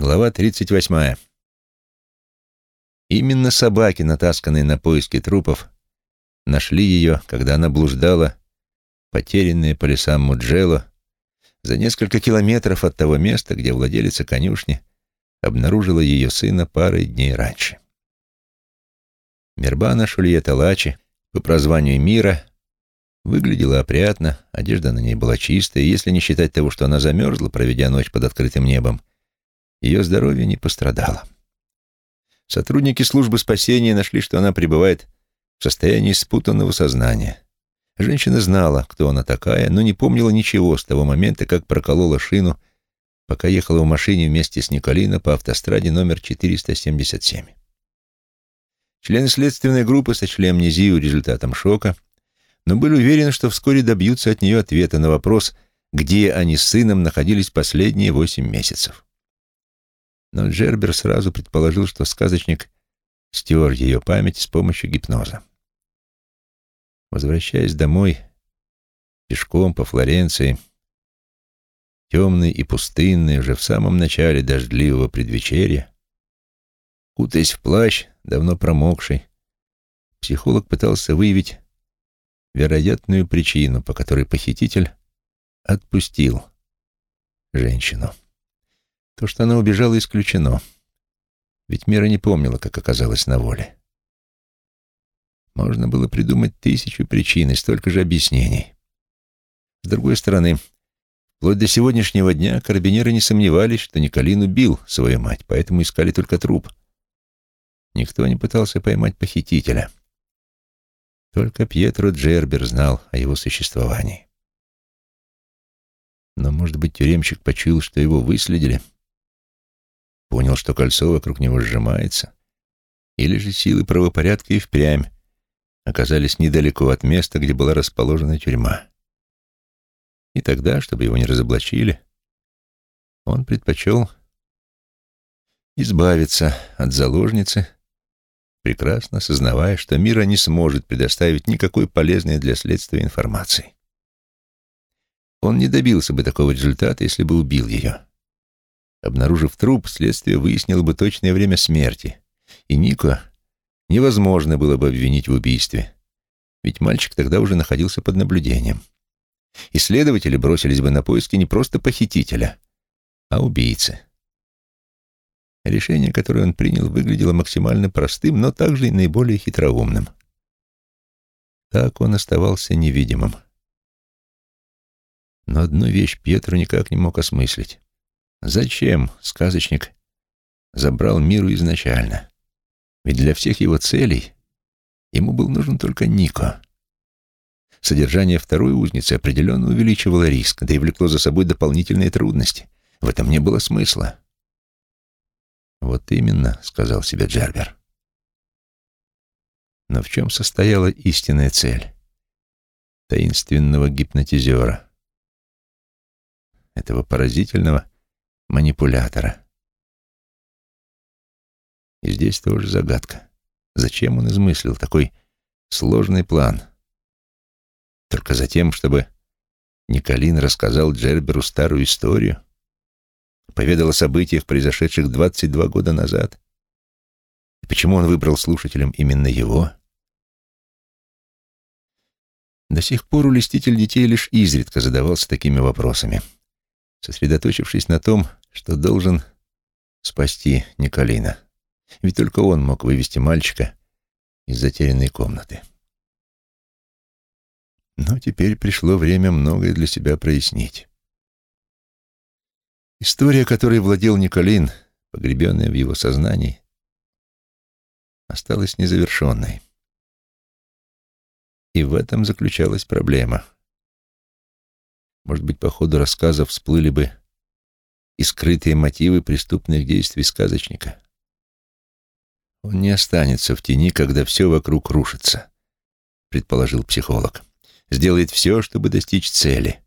Глава 38. Именно собаки, натасканные на поиски трупов, нашли ее, когда она блуждала, потерянная по лесам Муджело, за несколько километров от того места, где владелица конюшни обнаружила ее сына парой дней раньше. Мирбана Шульета Лачи, по прозванию Мира, выглядела опрятно, одежда на ней была чистая, если не считать того, что она замерзла, проведя ночь под открытым небом, ее здоровье не пострадало. Сотрудники службы спасения нашли, что она пребывает в состоянии спутанного сознания. Женщина знала, кто она такая, но не помнила ничего с того момента, как проколола шину, пока ехала в машине вместе с Николино по автостраде номер 477. Члены следственной группы сочли амнезию результатом шока, но были уверены, что вскоре добьются от нее ответа на вопрос, где они с сыном находились последние восемь месяцев. Но Джербер сразу предположил, что сказочник стер ее память с помощью гипноза. Возвращаясь домой, пешком по Флоренции, темный и пустынный, уже в самом начале дождливого предвечерия, кутаясь в плащ, давно промокший, психолог пытался выявить вероятную причину, по которой похититель отпустил женщину. То, что она убежала, исключено. Ведь Мира не помнила, как оказалась на воле. Можно было придумать тысячу причин и столько же объяснений. С другой стороны, вплоть до сегодняшнего дня карабинеры не сомневались, что Николин убил свою мать, поэтому искали только труп. Никто не пытался поймать похитителя. Только Пьетро Джербер знал о его существовании. Но, может быть, тюремщик почуял, что его выследили — понял, что кольцо вокруг него сжимается, или же силы правопорядка и впрямь оказались недалеко от места, где была расположена тюрьма. И тогда, чтобы его не разоблачили, он предпочел избавиться от заложницы, прекрасно сознавая, что мира не сможет предоставить никакой полезной для следствия информации. Он не добился бы такого результата, если бы убил ее. Обнаружив труп, следствие выяснило бы точное время смерти, и Нико невозможно было бы обвинить в убийстве, ведь мальчик тогда уже находился под наблюдением. Исследователи бросились бы на поиски не просто похитителя, а убийцы. Решение, которое он принял, выглядело максимально простым, но также и наиболее хитроумным. Так он оставался невидимым. Но одну вещь Пьетро никак не мог осмыслить. Зачем сказочник забрал миру изначально? Ведь для всех его целей ему был нужен только Нико. Содержание второй узницы определенно увеличивало риск, да и влекло за собой дополнительные трудности. В этом не было смысла. «Вот именно», — сказал себе Джербер. Но в чем состояла истинная цель таинственного гипнотизера? Этого поразительного манипулятора. И здесь тоже загадка. Зачем он измыслил такой сложный план? Только за тем, чтобы Николин рассказал Джерберу старую историю, поведал о событиях, произошедших 22 года назад. И почему он выбрал слушателем именно его? До сих пор улеститель детей лишь изредка задавался такими вопросами, сосредоточившись на том, что должен спасти Николина. Ведь только он мог вывести мальчика из затерянной комнаты. Но теперь пришло время многое для себя прояснить. История, которой владел Николин, погребенная в его сознании, осталась незавершенной. И в этом заключалась проблема. Может быть, по ходу рассказа всплыли бы и скрытые мотивы преступных действий сказочника. Он не останется в тени, когда все вокруг рушится, предположил психолог. Сделает все, чтобы достичь цели,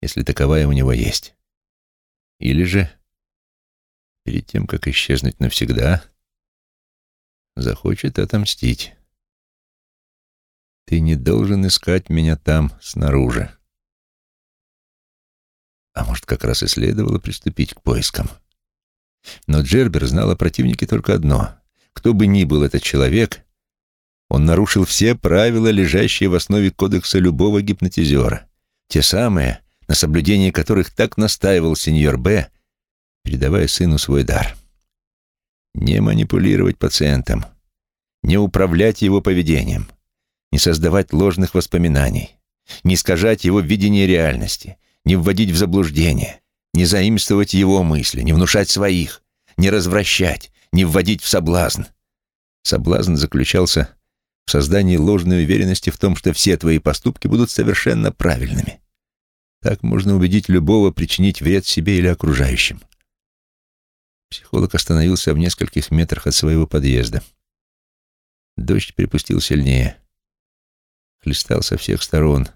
если таковая у него есть. Или же, перед тем, как исчезнуть навсегда, захочет отомстить. Ты не должен искать меня там, снаружи. А может, как раз и следовало приступить к поискам. Но Джербер знал о противнике только одно. Кто бы ни был этот человек, он нарушил все правила, лежащие в основе кодекса любого гипнотизера. Те самые, на соблюдении которых так настаивал сеньор Б., передавая сыну свой дар. Не манипулировать пациентом, не управлять его поведением, не создавать ложных воспоминаний, не искажать его видение реальности, не вводить в заблуждение, не заимствовать его мысли, не внушать своих, не развращать, не вводить в соблазн. Соблазн заключался в создании ложной уверенности в том, что все твои поступки будут совершенно правильными. Так можно убедить любого причинить вред себе или окружающим. Психолог остановился в нескольких метрах от своего подъезда. Дождь припустил сильнее. Хлестал со всех сторон.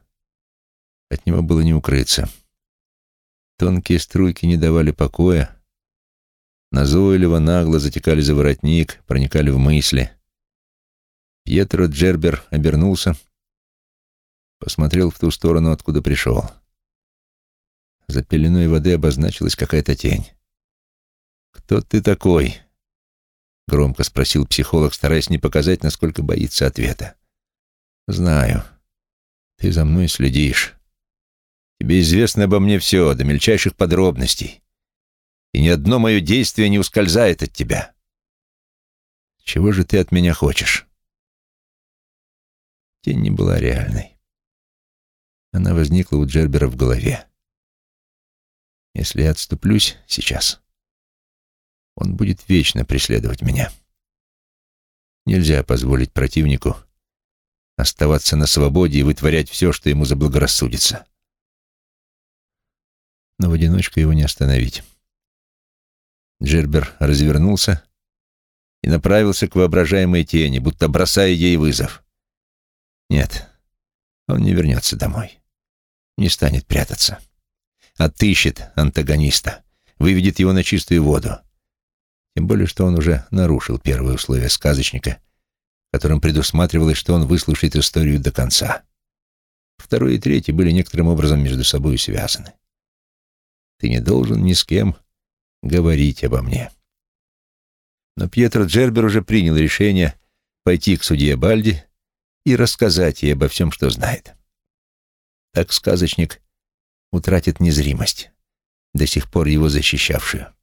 От него было не укрыться. Тонкие струйки не давали покоя. Назойливо, нагло затекали за воротник, проникали в мысли — Пьетро Джербер обернулся, посмотрел в ту сторону, откуда пришел. За пеленой воды обозначилась какая-то тень. «Кто ты такой?» — громко спросил психолог, стараясь не показать, насколько боится ответа. «Знаю. Ты за мной следишь. Тебе известно обо мне все, до мельчайших подробностей. И ни одно мое действие не ускользает от тебя. Чего же ты от меня хочешь?» Тень не была реальной. Она возникла у Джербера в голове. Если я отступлюсь сейчас, он будет вечно преследовать меня. Нельзя позволить противнику оставаться на свободе и вытворять все, что ему заблагорассудится. Но в одиночку его не остановить. Джербер развернулся и направился к воображаемой тени, будто бросая ей вызов. Нет, он не вернется домой. Не станет прятаться. Отыщет антагониста, выведет его на чистую воду. Тем более, что он уже нарушил первые условия сказочника, которым предусматривалось, что он выслушает историю до конца. Второй и третий были некоторым образом между собой связаны. Ты не должен ни с кем говорить обо мне. Но Пьетро Джербер уже принял решение пойти к судье Бальди и рассказать ей обо всем, что знает. Так сказочник утратит незримость, до сих пор его защищавшую.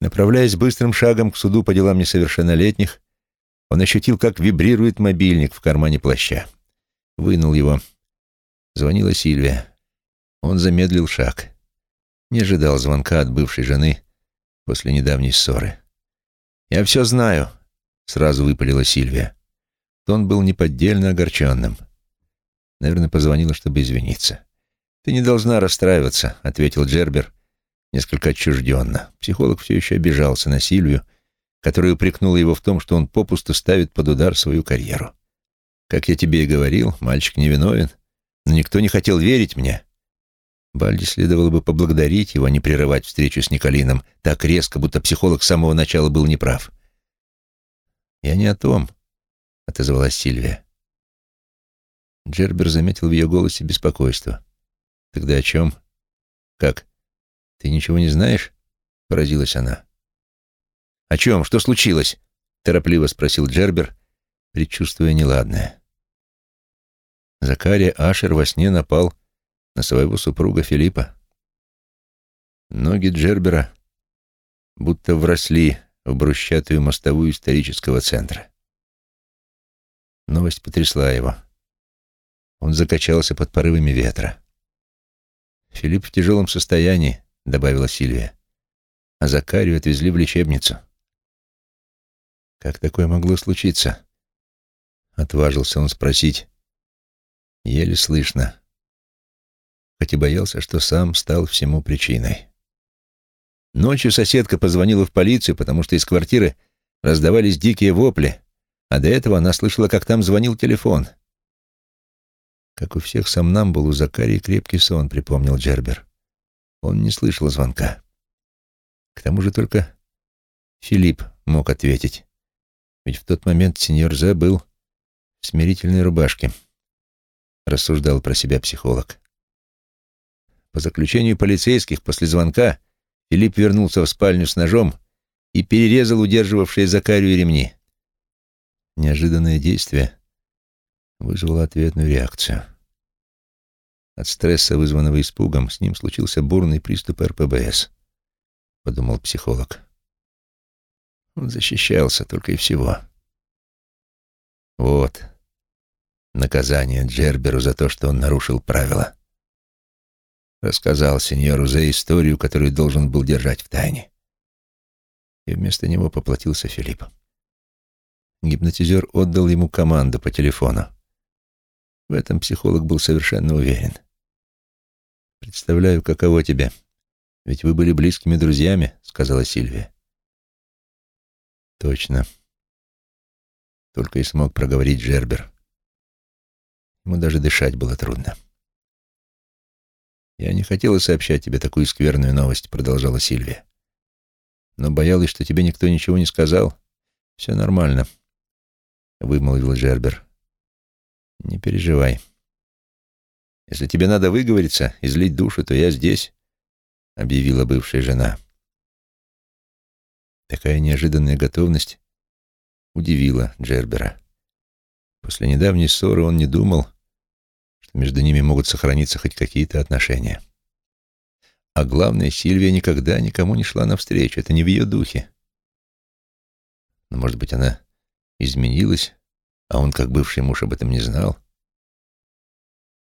Направляясь быстрым шагом к суду по делам несовершеннолетних, он ощутил, как вибрирует мобильник в кармане плаща. Вынул его. Звонила Сильвия. Он замедлил шаг. Не ожидал звонка от бывшей жены после недавней ссоры. «Я все знаю», — сразу выпалила Сильвия. Тон был неподдельно огорченным. Наверное, позвонила, чтобы извиниться. «Ты не должна расстраиваться», — ответил Джербер несколько отчужденно. Психолог все еще обижался на Сильвию, которая упрекнула его в том, что он попусту ставит под удар свою карьеру. «Как я тебе и говорил, мальчик невиновен, но никто не хотел верить мне». Бальди следовало бы поблагодарить его, а не прерывать встречу с Николином так резко, будто психолог с самого начала был неправ. «Я не о том», отозвалась Сильвия. Джербер заметил в ее голосе беспокойство. «Тогда о чем? Как? Ты ничего не знаешь?» — поразилась она. «О чем? Что случилось?» — торопливо спросил Джербер, предчувствуя неладное. Закария Ашер во сне напал на своего супруга Филиппа. Ноги Джербера будто вросли в брусчатую мостовую исторического центра. Новость потрясла его. Он закачался под порывами ветра. «Филипп в тяжелом состоянии», — добавила Сильвия. «А Закарию отвезли в лечебницу». «Как такое могло случиться?» Отважился он спросить. Еле слышно. Хоть и боялся, что сам стал всему причиной. Ночью соседка позвонила в полицию, потому что из квартиры раздавались дикие вопли, а до этого она слышала, как там звонил телефон. Как у всех сомнамбул, у Закарии крепкий сон, припомнил Джербер. Он не слышал звонка. К тому же только Филипп мог ответить. Ведь в тот момент сеньор Зе был в смирительной рубашке, рассуждал про себя психолог. По заключению полицейских, после звонка Филипп вернулся в спальню с ножом и перерезал удерживавшие Закарию ремни. Неожиданное действие вызвало ответную реакцию. От стресса, вызванного испугом, с ним случился бурный приступ РПБС, подумал психолог. Он защищался только и всего. Вот наказание Джерберу за то, что он нарушил правила. Рассказал сеньору за историю, которую должен был держать в тайне. И вместо него поплатился Филипп. Гипнотизер отдал ему команду по телефону. В этом психолог был совершенно уверен. «Представляю, каково тебе. Ведь вы были близкими друзьями», — сказала Сильвия. «Точно». Только и смог проговорить Джербер. Ему даже дышать было трудно. «Я не хотела сообщать тебе такую скверную новость», — продолжала Сильвия. «Но боялась, что тебе никто ничего не сказал. Все нормально», — вымолвил Джербер. «Не переживай. Если тебе надо выговориться, излить душу, то я здесь», — объявила бывшая жена. Такая неожиданная готовность удивила Джербера. После недавней ссоры он не думал, между ними могут сохраниться хоть какие-то отношения. А главное, Сильвия никогда никому не шла навстречу, это не в ее духе. Но, может быть, она изменилась, а он, как бывший муж, об этом не знал.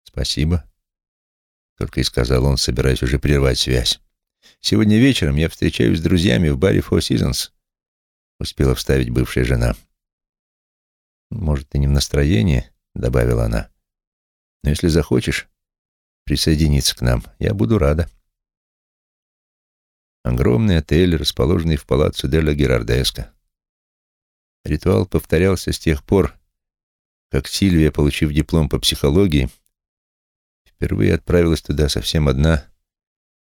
«Спасибо», — только и сказал он, собираясь уже прервать связь. «Сегодня вечером я встречаюсь с друзьями в баре Four Seasons», — успела вставить бывшая жена. «Может, ты не в настроении?» — добавила она. Но если захочешь присоединиться к нам, я буду рада. Огромный отель, расположенный в палаццо Делла Герардеско. Ритуал повторялся с тех пор, как Сильвия, получив диплом по психологии, впервые отправилась туда совсем одна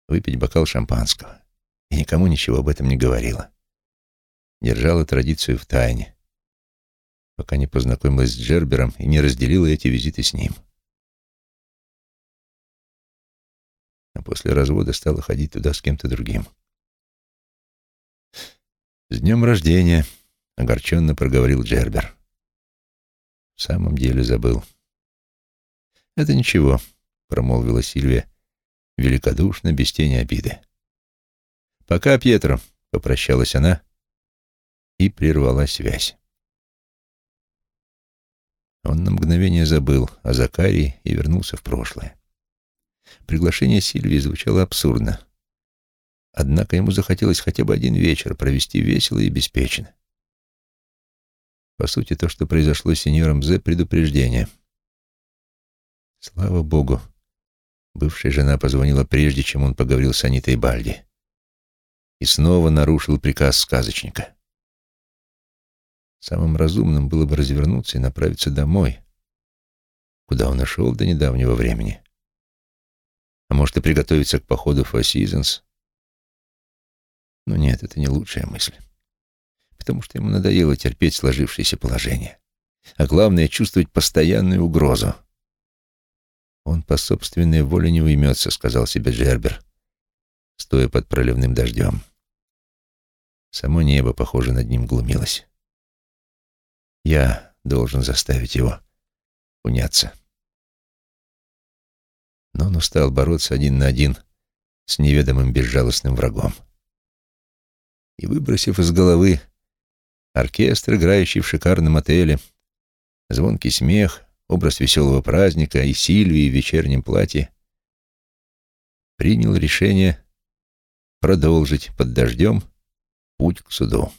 выпить бокал шампанского и никому ничего об этом не говорила. Держала традицию в тайне, пока не познакомилась с Джербером и не разделила эти визиты с ним. После развода стала ходить туда с кем-то другим. «С днем рождения!» — огорченно проговорил Джербер. «В самом деле забыл». «Это ничего», — промолвила Сильвия, великодушно, без тени обиды. «Пока, Пьетро», — попрощалась она и прервала связь. Он на мгновение забыл о Закарии и вернулся в прошлое. Приглашение Сильвии звучало абсурдно. Однако ему захотелось хотя бы один вечер провести весело и беспечно. По сути, то, что произошло с сеньором Зе, предупреждение. Слава богу, бывшая жена позвонила прежде, чем он поговорил с Анитой Бальди. И снова нарушил приказ сказочника. Самым разумным было бы развернуться и направиться домой, куда он ушел до недавнего времени. А может и приготовиться к походу в Four Seasons. Но нет, это не лучшая мысль. Потому что ему надоело терпеть сложившееся положение. А главное — чувствовать постоянную угрозу. «Он по собственной воле не уймется», — сказал себе Джербер, стоя под проливным дождем. Само небо, похоже, над ним глумилось. Я должен заставить его уняться но он устал бороться один на один с неведомым безжалостным врагом. И, выбросив из головы оркестр, играющий в шикарном отеле, звонкий смех, образ веселого праздника и Сильвии в вечернем платье, принял решение продолжить под дождем путь к суду.